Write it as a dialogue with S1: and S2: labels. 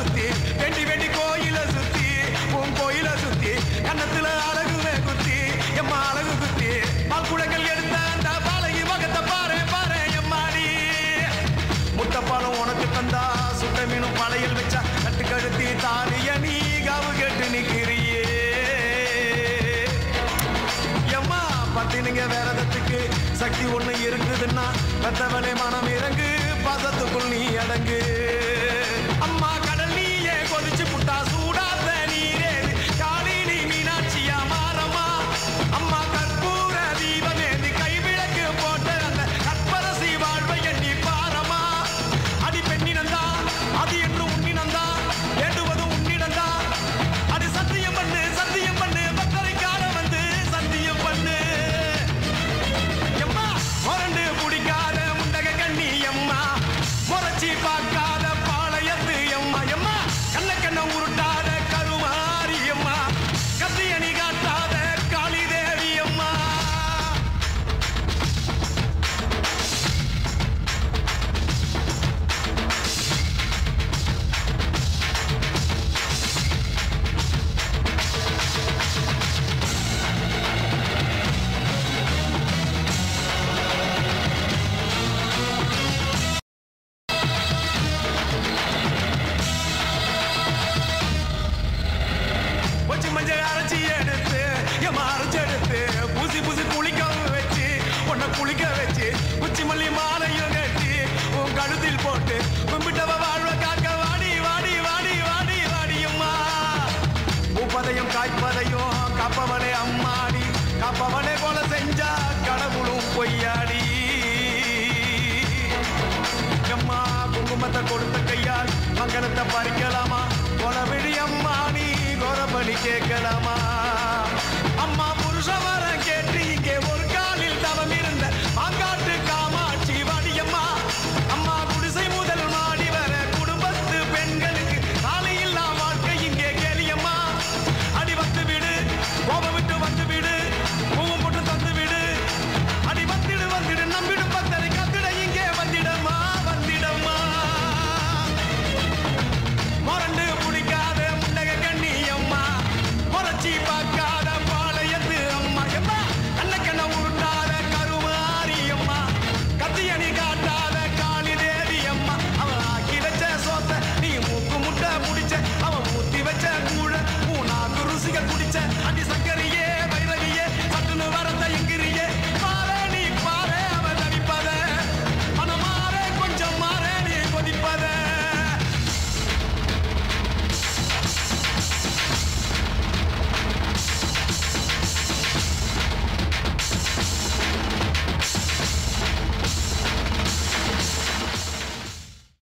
S1: சுத்தி வெண்டி வெண்டி கோயில சுத்தி உன் கோயில சுத்தி கண்ணத்துல அழகு குத்தி எம்மா அழகு குத்தி பாக்குடங்கள் எடுத்த அந்த பாலகி முகத்தை பாரு பாரு எம்மாடி முட்டைப்பாலம் உனக்கு தந்தா சுட்ட மீனும் பழையில் வச்சா கட்டு கழுத்தி தானிய நீ காவு கேட்டு நிக்கிறியே எம்மா பத்தினுங்க வேறதத்துக்கு சக்தி ஒண்ணு இருக்குதுன்னா பெத்தவனே மனம் இறங்கு பாசத்துக்குள் நீ அடங்கு. கப்பவனை போல செஞ்சா கடவுளும் பொய்யாடி. அம்மா குங்குமத்தை கொடுத்த கையால் மங்களத்தை பறிக்கலாமா? கொலவிழி அம்மா நீ கொலபலி கேட்கலாமா? കളിച്ച് അതിസംഘ